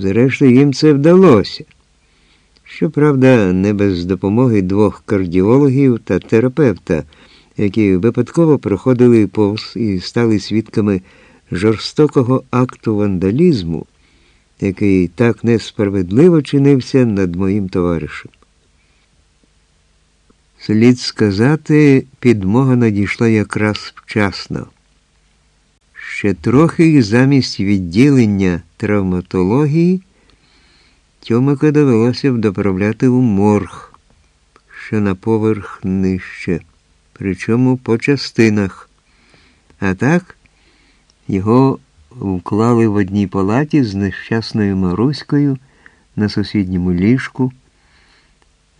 Зрештою, їм це вдалося. Щоправда, не без допомоги двох кардіологів та терапевта, які випадково проходили повз і стали свідками жорстокого акту вандалізму, який так несправедливо чинився над моїм товаришем. Слід сказати, підмога надійшла якраз вчасно. Ще трохи замість відділення травматології Тьомика довелося б доправляти у морг, що на поверх нижче, причому по частинах. А так його вклали в одній палаті з нещасною Маруською на сусідньому ліжку.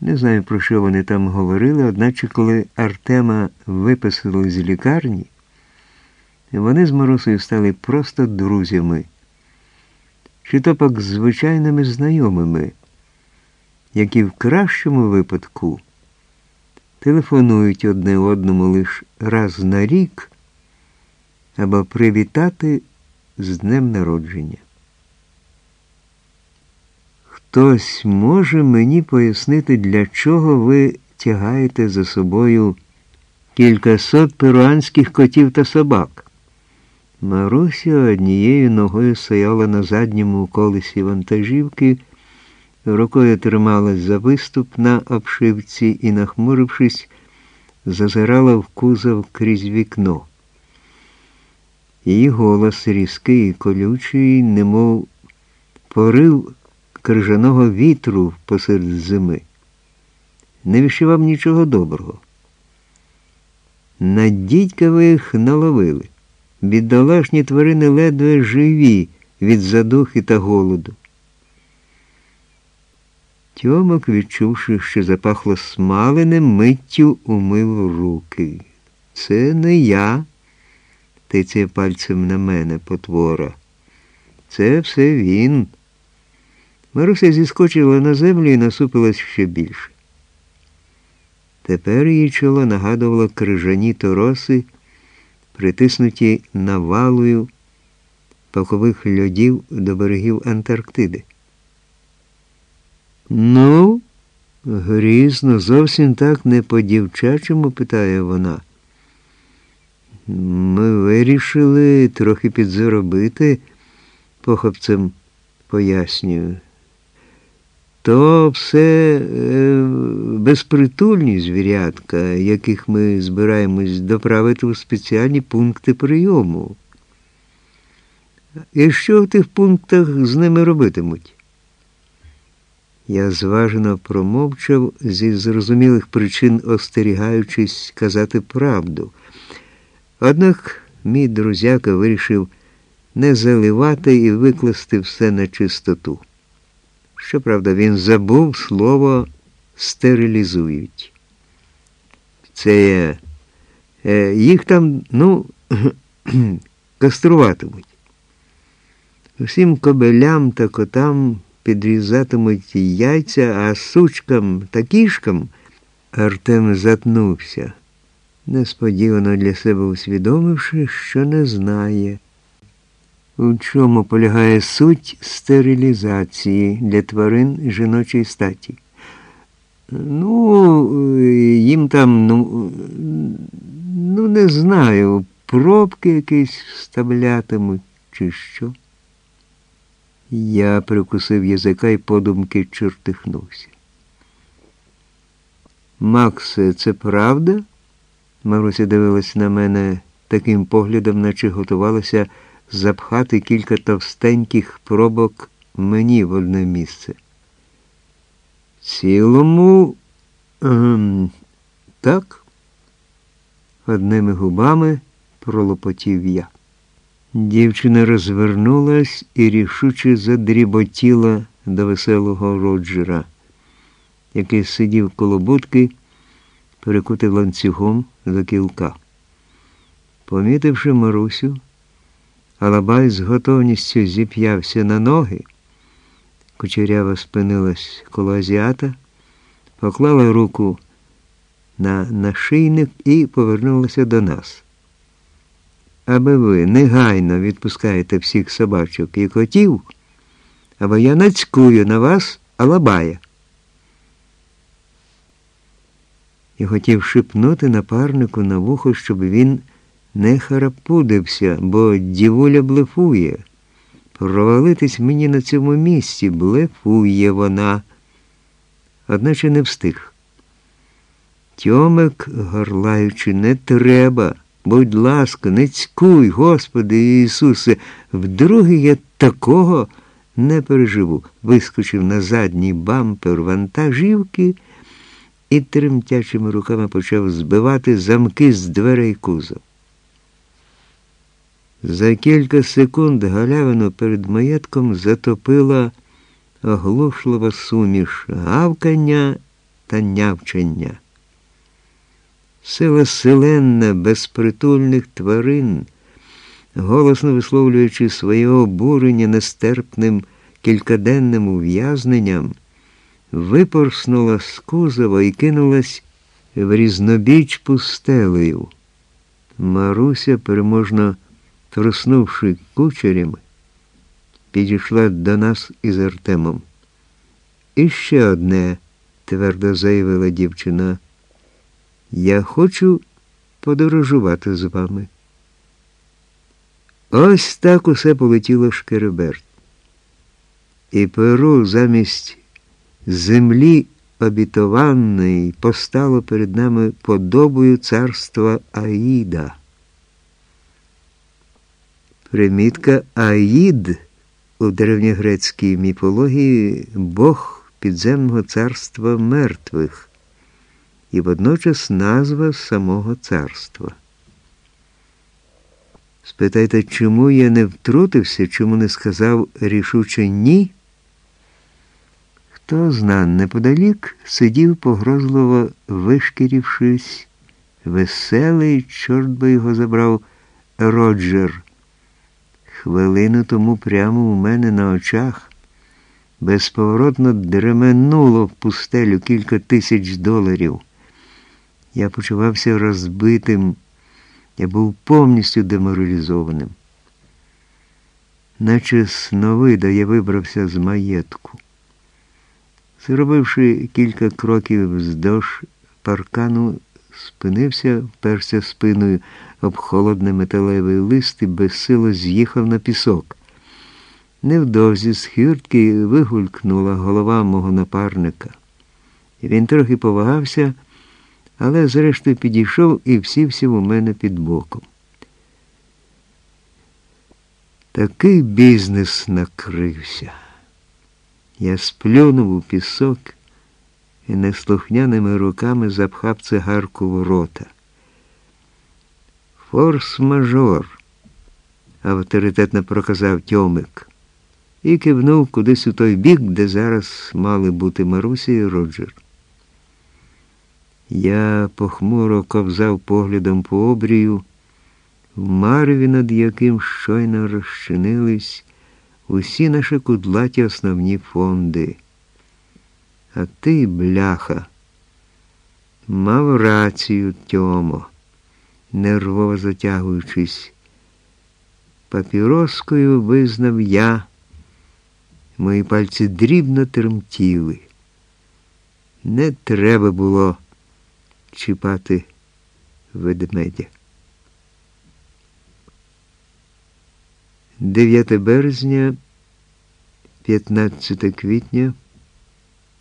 Не знаю, про що вони там говорили, одначе коли Артема виписали з лікарні, вони з Марусею стали просто друзями, чи то пак звичайними знайомими, які в кращому випадку телефонують одне одному лише раз на рік або привітати з днем народження. Хтось може мені пояснити, для чого ви тягаєте за собою кількасот перуанських котів та собак. Маруся однією ногою стояла на задньому колесі вантажівки, рукою трималась за виступ на обшивці і, нахмурившись, зазирала в кузов крізь вікно. Її голос різкий і колючий, немов порив крижаного вітру посеред зими. Не віщував нічого доброго. На дідька ви їх наловили. Бідолашні тварини ледве живі від задухи та голоду. Тьомок, відчувши, що запахло смаленим, миттю умив руки. Це не я, тицяє пальцем на мене потвора. Це все він. Маруся зіскочила на землю і насупилась ще більше. Тепер її чоло нагадувало крижані тороси, притиснуті навалою пакових льодів до берегів Антарктиди. Ну, грізно, зовсім так не по-дівчачому, питає вона. Ми вирішили трохи підзаробити, похопцем пояснюю. То все е, безпритульні звірятка, яких ми збираємось доправити у спеціальні пункти прийому. І що в тих пунктах з ними робитимуть? Я зважено промовчав зі зрозумілих причин, остерігаючись казати правду. Однак мій друзяка вирішив не заливати і викласти все на чистоту. Щоправда, він забув слово стерилізують. Це е, їх там, ну, каструватимуть. Усім кобелям та котам підрізатимуть яйця, а сучкам та кішкам Артем затнувся, несподівано для себе усвідомивши, що не знає. У чому полягає суть стерилізації для тварин жіночої статі? Ну, їм там, ну, ну, не знаю, пробки якісь вставлятимуть, чи що. Я прикусив язика і подумки чертихнувся. Максе, це правда? Маруся дивилась на мене таким поглядом, наче готувалася запхати кілька товстеньких пробок мені в одне місце. Цілому ем, так, одними губами пролопотів я. Дівчина розвернулась і рішуче задріботіла до веселого Роджера, який сидів коло будки, перекутив ланцюгом до кілка. Помітивши Марусю, Алабай з готовністю зіп'явся на ноги. Кучерява спинилась коло азіата, поклала руку на нашийник і повернулася до нас. Аби ви негайно відпускаєте всіх собачок і котів, або я нацькую на вас Алабая. І хотів шепнути напарнику на вухо, щоб він не харапудився, бо дівуля блефує. Провалитись мені на цьому місці, блефує вона, одначе не встиг. Тьомик, горлаючи, не треба. Будь ласка, не цькуй, Господи Ісусе, вдруге я такого не переживу. Вискочив на задній бампер вантажівки і тремтячими руками почав збивати замки з дверей кузов. За кілька секунд галявину перед маєтком затопила оглушлива суміш гавкання та нявчання. Сила селенна безпритульних тварин, голосно висловлюючи своє обурення нестерпним кількаденним ув'язненням, випорснула з кузова і кинулась в різнобіч пустелею. Маруся, переможно труснувши кучерями, підійшла до нас із Артемом. І ще одне, твердо заявила дівчина. Я хочу подорожувати з вами. Ось так усе полетіло шкереберт. І Перу замість землі обітованої постало перед нами подобою царства Аїда. Примітка Аїд у древньогрецькій міфології Бог підземного царства мертвих і водночас назва самого царства. Спитайте, чому я не втрутився, чому не сказав рішуче ні? Хто зна, неподалік сидів, погрозливо вишкірівшись, веселий, чорт би його забрав, Роджер. Хвилину тому прямо у мене на очах безповоротно дременуло в пустелю кілька тисяч доларів. Я почувався розбитим, я був повністю деморалізованим. Наче сновида я вибрався з маєтку. Зробивши кілька кроків вздовж паркану, спинився, вперся спиною об холодний металевий лист і безсило з'їхав на пісок. Невдовзі з хвіртки вигулькнула голова мого напарника. Він трохи повагався але зрештою підійшов і всівся у мене під боком. Такий бізнес накрився. Я сплюнув у пісок і неслухняними руками запхав цигарку в рота. Форс-мажор, авторитетно проказав Тьомик і кивнув кудись у той бік, де зараз мали бути Маруся і Роджер. Я похмуро ковзав поглядом по обрію, в марві, над яким щойно розчинились усі наші кудлаті основні фонди. А ти, бляха, мав рацію Тьомо, нервово затягуючись. Папіроскою визнав я, мої пальці дрібно тремтіли. Не треба було чіпати ведмедя. 9 березня, 15 квітня